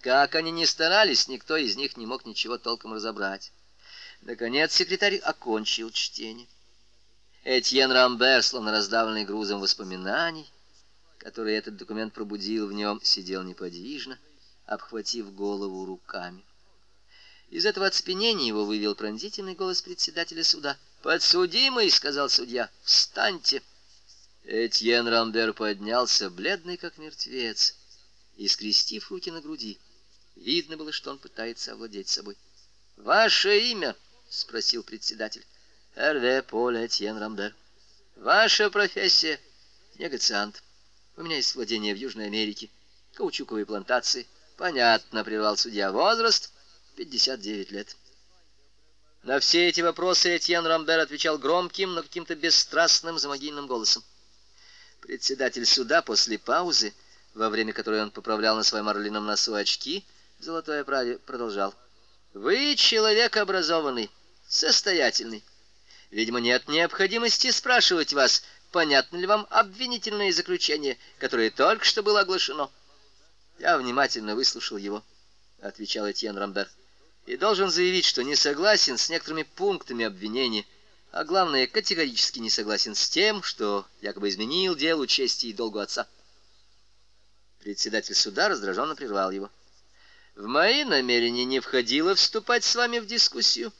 Как они ни старались, никто из них не мог ничего толком разобрать. Наконец секретарь окончил чтение. Этьен Рамбер, словно раздавленный грузом воспоминаний, которые этот документ пробудил в нем, сидел неподвижно, обхватив голову руками. Из этого оцепенения его вывел пронзительный голос председателя суда. «Подсудимый!» — сказал судья. «Встаньте!» Этьен Рамбер поднялся, бледный как мертвец, и скрестив руки на груди. Видно было, что он пытается овладеть собой. «Ваше имя!» спросил председатель. «Эрве Поль Этьен Рамбер». «Ваша профессия?» «Негациант. У меня есть владение в Южной Америке. Каучуковые плантации». «Понятно», — прервал судья. «Возраст?» «59 лет». На все эти вопросы Этьен Рамбер отвечал громким, но каким-то бесстрастным замогильным голосом. Председатель суда после паузы, во время которой он поправлял на своем орлином носу очки, в золотой оправе продолжал. «Вы человек образованный» состоятельный. Видимо, нет необходимости спрашивать вас, понятно ли вам обвинительное заключение, которое только что было оглашено. Я внимательно выслушал его, отвечал Этьен Рамбер. И должен заявить, что не согласен с некоторыми пунктами обвинения, а главное, категорически не согласен с тем, что якобы изменил делу чести и долгу отца. Председатель суда раздраженно прервал его. В мои намерения не входило вступать с вами в дискуссию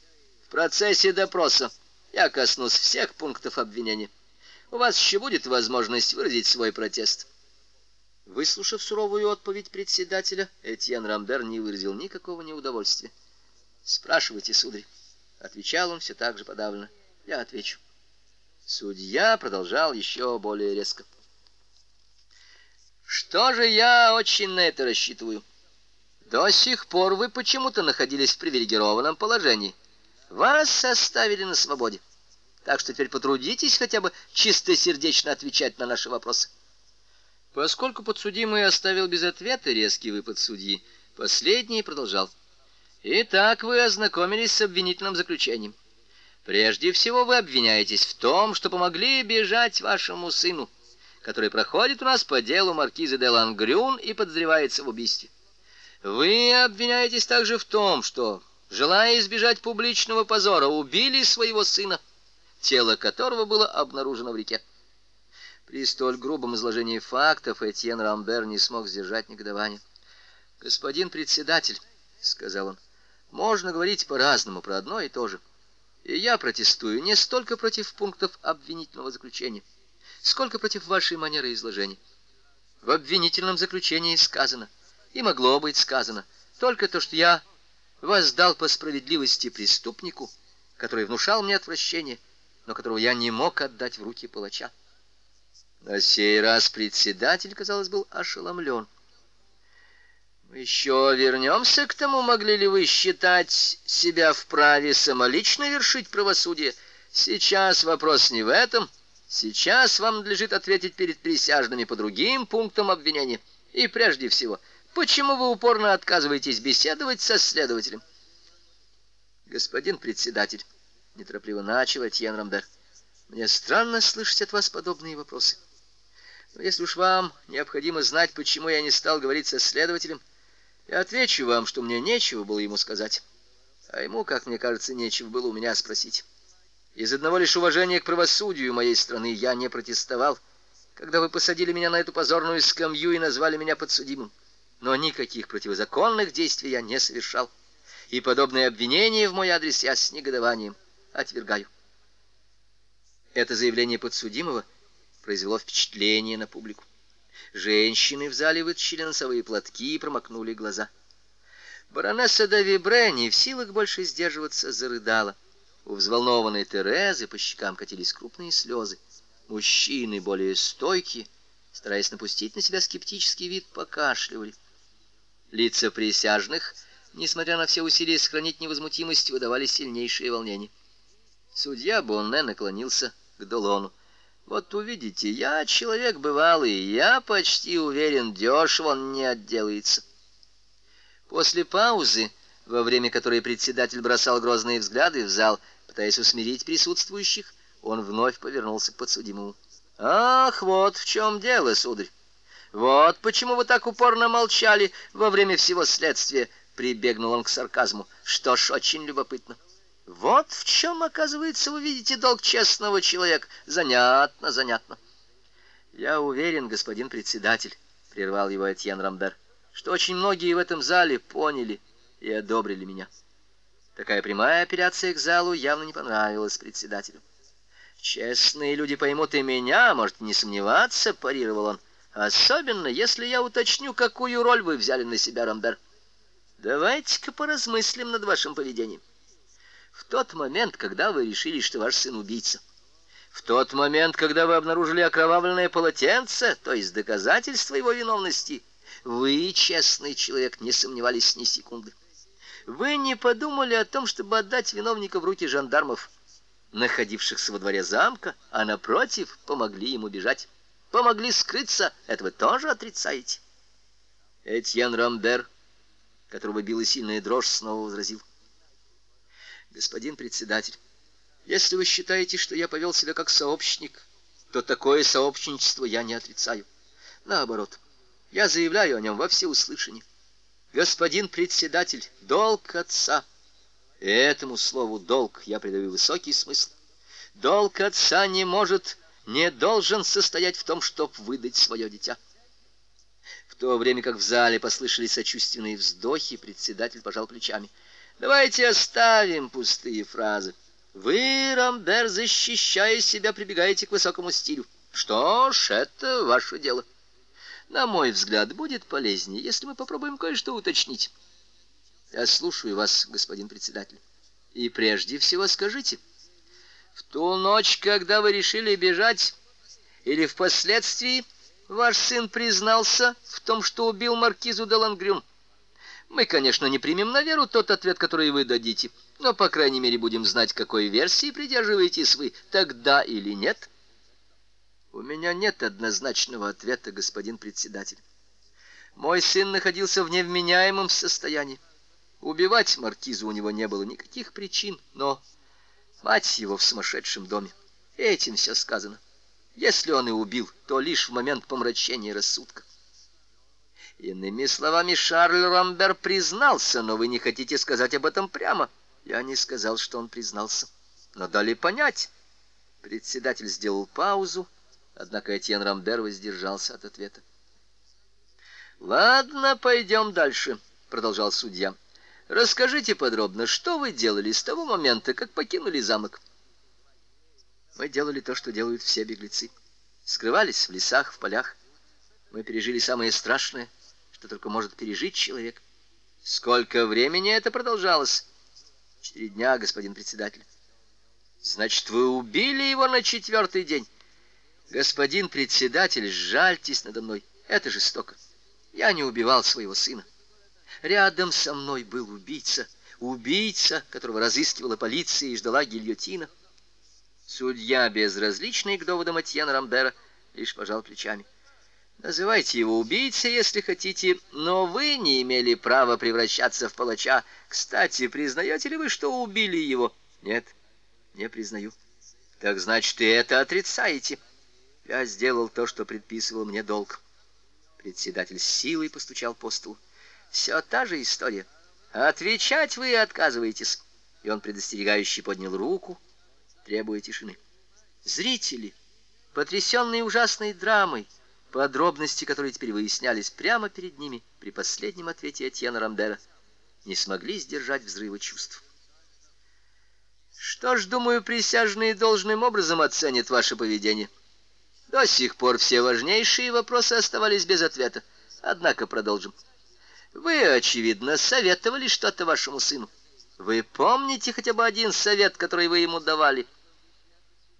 процессе допроса я коснусь всех пунктов обвинения. У вас еще будет возможность выразить свой протест». Выслушав суровую отповедь председателя, Этьен Рамдер не выразил никакого неудовольствия. «Спрашивайте, сударь». Отвечал он все так же подавленно. «Я отвечу». Судья продолжал еще более резко. «Что же я очень на это рассчитываю? До сих пор вы почему-то находились в привилегированном положении. Вас оставили на свободе. Так что теперь потрудитесь хотя бы чистосердечно отвечать на наши вопросы. Поскольку подсудимый оставил без ответа резкий выпад судьи, последний продолжал. Итак, вы ознакомились с обвинительным заключением. Прежде всего, вы обвиняетесь в том, что помогли бежать вашему сыну, который проходит у нас по делу маркизы де Лангрюн и подозревается в убийстве. Вы обвиняетесь также в том, что желая избежать публичного позора, убили своего сына, тело которого было обнаружено в реке. При столь грубом изложении фактов Этьен Рамбер не смог сдержать негодование. «Господин председатель», — сказал он, — «можно говорить по-разному про одно и то же. И я протестую не столько против пунктов обвинительного заключения, сколько против вашей манеры изложения. В обвинительном заключении сказано, и могло быть сказано, только то, что я воздал по справедливости преступнику, который внушал мне отвращение, но которого я не мог отдать в руки палача. На сей раз председатель, казалось, был ошеломлен. «Мы еще вернемся к тому, могли ли вы считать себя вправе самолично вершить правосудие? Сейчас вопрос не в этом. Сейчас вам надлежит ответить перед присяжными по другим пунктам обвинения. И прежде всего — Почему вы упорно отказываетесь беседовать со следователем? Господин председатель, неторопливо начал Этьен Рамдер. мне странно слышать от вас подобные вопросы. Но если уж вам необходимо знать, почему я не стал говорить со следователем, я отвечу вам, что мне нечего было ему сказать. А ему, как мне кажется, нечего было у меня спросить. Из одного лишь уважения к правосудию моей страны я не протестовал, когда вы посадили меня на эту позорную скамью и назвали меня подсудимым но никаких противозаконных действий я не совершал, и подобные обвинения в мой адрес я с негодованием отвергаю. Это заявление подсудимого произвело впечатление на публику. Женщины в зале вытащили носовые платки и промокнули глаза. Баронесса де Вибре в силах больше сдерживаться зарыдала. У взволнованной Терезы по щекам катились крупные слезы. Мужчины, более стойкие, стараясь напустить на себя скептический вид, покашливали. Лица присяжных, несмотря на все усилия сохранить невозмутимость, выдавали сильнейшие волнения. Судья Бонне наклонился к Долону. «Вот увидите, я человек бывалый, я почти уверен, дешево он не отделается». После паузы, во время которой председатель бросал грозные взгляды в зал, пытаясь усмирить присутствующих, он вновь повернулся к подсудимому. «Ах, вот в чем дело, сударь! Вот почему вы так упорно молчали во время всего следствия, прибегнул он к сарказму. Что ж, очень любопытно. Вот в чем, оказывается, вы видите долг честного человека. Занятно, занятно. Я уверен, господин председатель, прервал его Этьен Рамбер, что очень многие в этом зале поняли и одобрили меня. Такая прямая операция к залу явно не понравилась председателю. Честные люди поймут и меня, может, не сомневаться, парировал он. Особенно, если я уточню, какую роль вы взяли на себя, Рамбер. Давайте-ка поразмыслим над вашим поведением. В тот момент, когда вы решили, что ваш сын убийца, в тот момент, когда вы обнаружили окровавленное полотенце, то есть доказательство его виновности, вы, честный человек, не сомневались ни секунды. Вы не подумали о том, чтобы отдать виновника в руки жандармов, находившихся во дворе замка, а напротив, помогли ему бежать помогли скрыться, это вы тоже отрицаете. Этьен Рамбер, которого била сильная дрожь, снова возразил. Господин председатель, если вы считаете, что я повел себя как сообщник, то такое сообщничество я не отрицаю. Наоборот, я заявляю о нем во всеуслышание. Господин председатель, долг отца. И этому слову «долг» я придаю высокий смысл. Долг отца не может не должен состоять в том, чтобы выдать свое дитя. В то время как в зале послышались сочувственные вздохи, председатель пожал плечами. «Давайте оставим пустые фразы. Вы, Рамбер, защищая себя, прибегаете к высокому стилю. Что ж, это ваше дело. На мой взгляд, будет полезнее, если мы попробуем кое-что уточнить. Я слушаю вас, господин председатель. И прежде всего скажите...» В ту ночь, когда вы решили бежать, или впоследствии ваш сын признался в том, что убил маркизу де Лангрюм. Мы, конечно, не примем на веру тот ответ, который вы дадите, но, по крайней мере, будем знать, какой версии придерживаетесь вы, тогда или нет. У меня нет однозначного ответа, господин председатель. Мой сын находился в невменяемом состоянии. Убивать маркизу у него не было никаких причин, но Мать его в сумасшедшем доме. Этим все сказано. Если он и убил, то лишь в момент помрачения рассудка. Иными словами, Шарль Рамбер признался, но вы не хотите сказать об этом прямо. Я не сказал, что он признался. Но дали понять. Председатель сделал паузу, однако Этьен Рамбер воздержался от ответа. «Ладно, пойдем дальше», — продолжал судья. Расскажите подробно, что вы делали с того момента, как покинули замок? Мы делали то, что делают все беглецы. Скрывались в лесах, в полях. Мы пережили самое страшное, что только может пережить человек. Сколько времени это продолжалось? Четыре дня, господин председатель. Значит, вы убили его на четвертый день? Господин председатель, жальтесь надо мной. Это жестоко. Я не убивал своего сына. Рядом со мной был убийца. Убийца, которого разыскивала полиция и ждала гильотина. Судья, безразличный к доводам Атьяна Рамбера, лишь пожал плечами. Называйте его убийцей, если хотите, но вы не имели права превращаться в палача. Кстати, признаете ли вы, что убили его? Нет, не признаю. Так значит, и это отрицаете. Я сделал то, что предписывал мне долг. Председатель силой постучал по столу. Все та же история. Отвечать вы отказываетесь. И он предостерегающе поднял руку, требуя тишины. Зрители, потрясенные ужасной драмой, подробности которые теперь выяснялись прямо перед ними при последнем ответе Этьена Рамбера, не смогли сдержать взрыва чувств. Что ж, думаю, присяжные должным образом оценят ваше поведение. До сих пор все важнейшие вопросы оставались без ответа. Однако продолжим. Вы, очевидно, советовали что-то вашему сыну. Вы помните хотя бы один совет, который вы ему давали?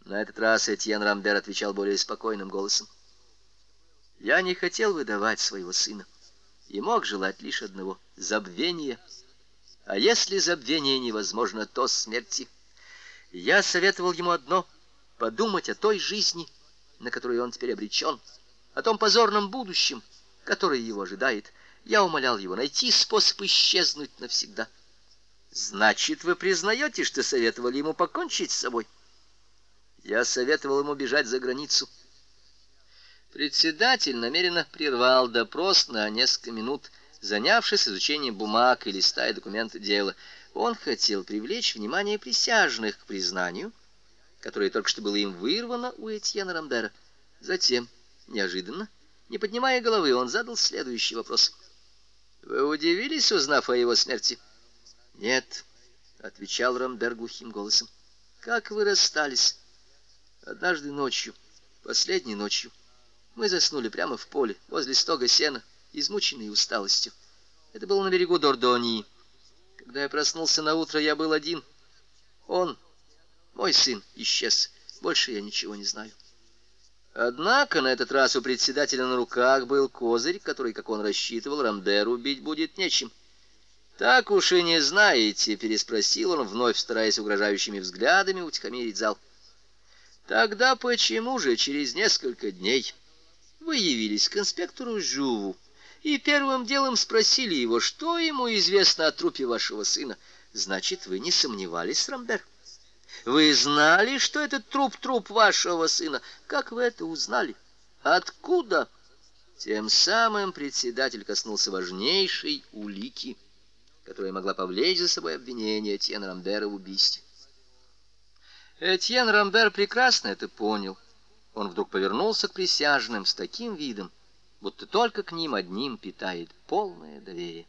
На этот раз Этьен Рамбер отвечал более спокойным голосом. Я не хотел выдавать своего сына и мог желать лишь одного — забвения. А если забвение невозможно, то смерти. Я советовал ему одно — подумать о той жизни, на которую он теперь обречен, о том позорном будущем, которое его ожидает — я умолял его найти способ исчезнуть навсегда. Значит, вы признаете, что советовали ему покончить с собой? Я советовал ему бежать за границу. Председатель намеренно прервал допрос на несколько минут, занявшись изучением бумаг и листая документы дела. Он хотел привлечь внимание присяжных к признанию, которое только что было им вырвано у Этьена Рандера. Затем, неожиданно, не поднимая головы, он задал следующий вопрос. Вы удивились, узнав о его смерти? Нет, отвечал Рамбер глухим голосом. Как вы расстались? Однажды ночью, последней ночью, мы заснули прямо в поле, возле стога сена, измученные усталостью. Это было на берегу Дордонии. Когда я проснулся на утро, я был один. Он, мой сын, исчез. Больше я ничего не знаю. Однако на этот раз у председателя на руках был козырь, который, как он рассчитывал, Рандеру бить будет нечем. «Так уж и не знаете», — переспросил он, вновь стараясь угрожающими взглядами утихомирить зал. «Тогда почему же через несколько дней вы явились к инспектору Жуву и первым делом спросили его, что ему известно о трупе вашего сына? Значит, вы не сомневались, Рамбер?» Вы знали, что этот труп — труп вашего сына? Как вы это узнали? Откуда?» Тем самым председатель коснулся важнейшей улики, которая могла повлечь за собой обвинение Этьена Рамбера в убийстве. Этьен Рамбер прекрасно это понял. Он вдруг повернулся к присяжным с таким видом, будто только к ним одним питает полное доверие.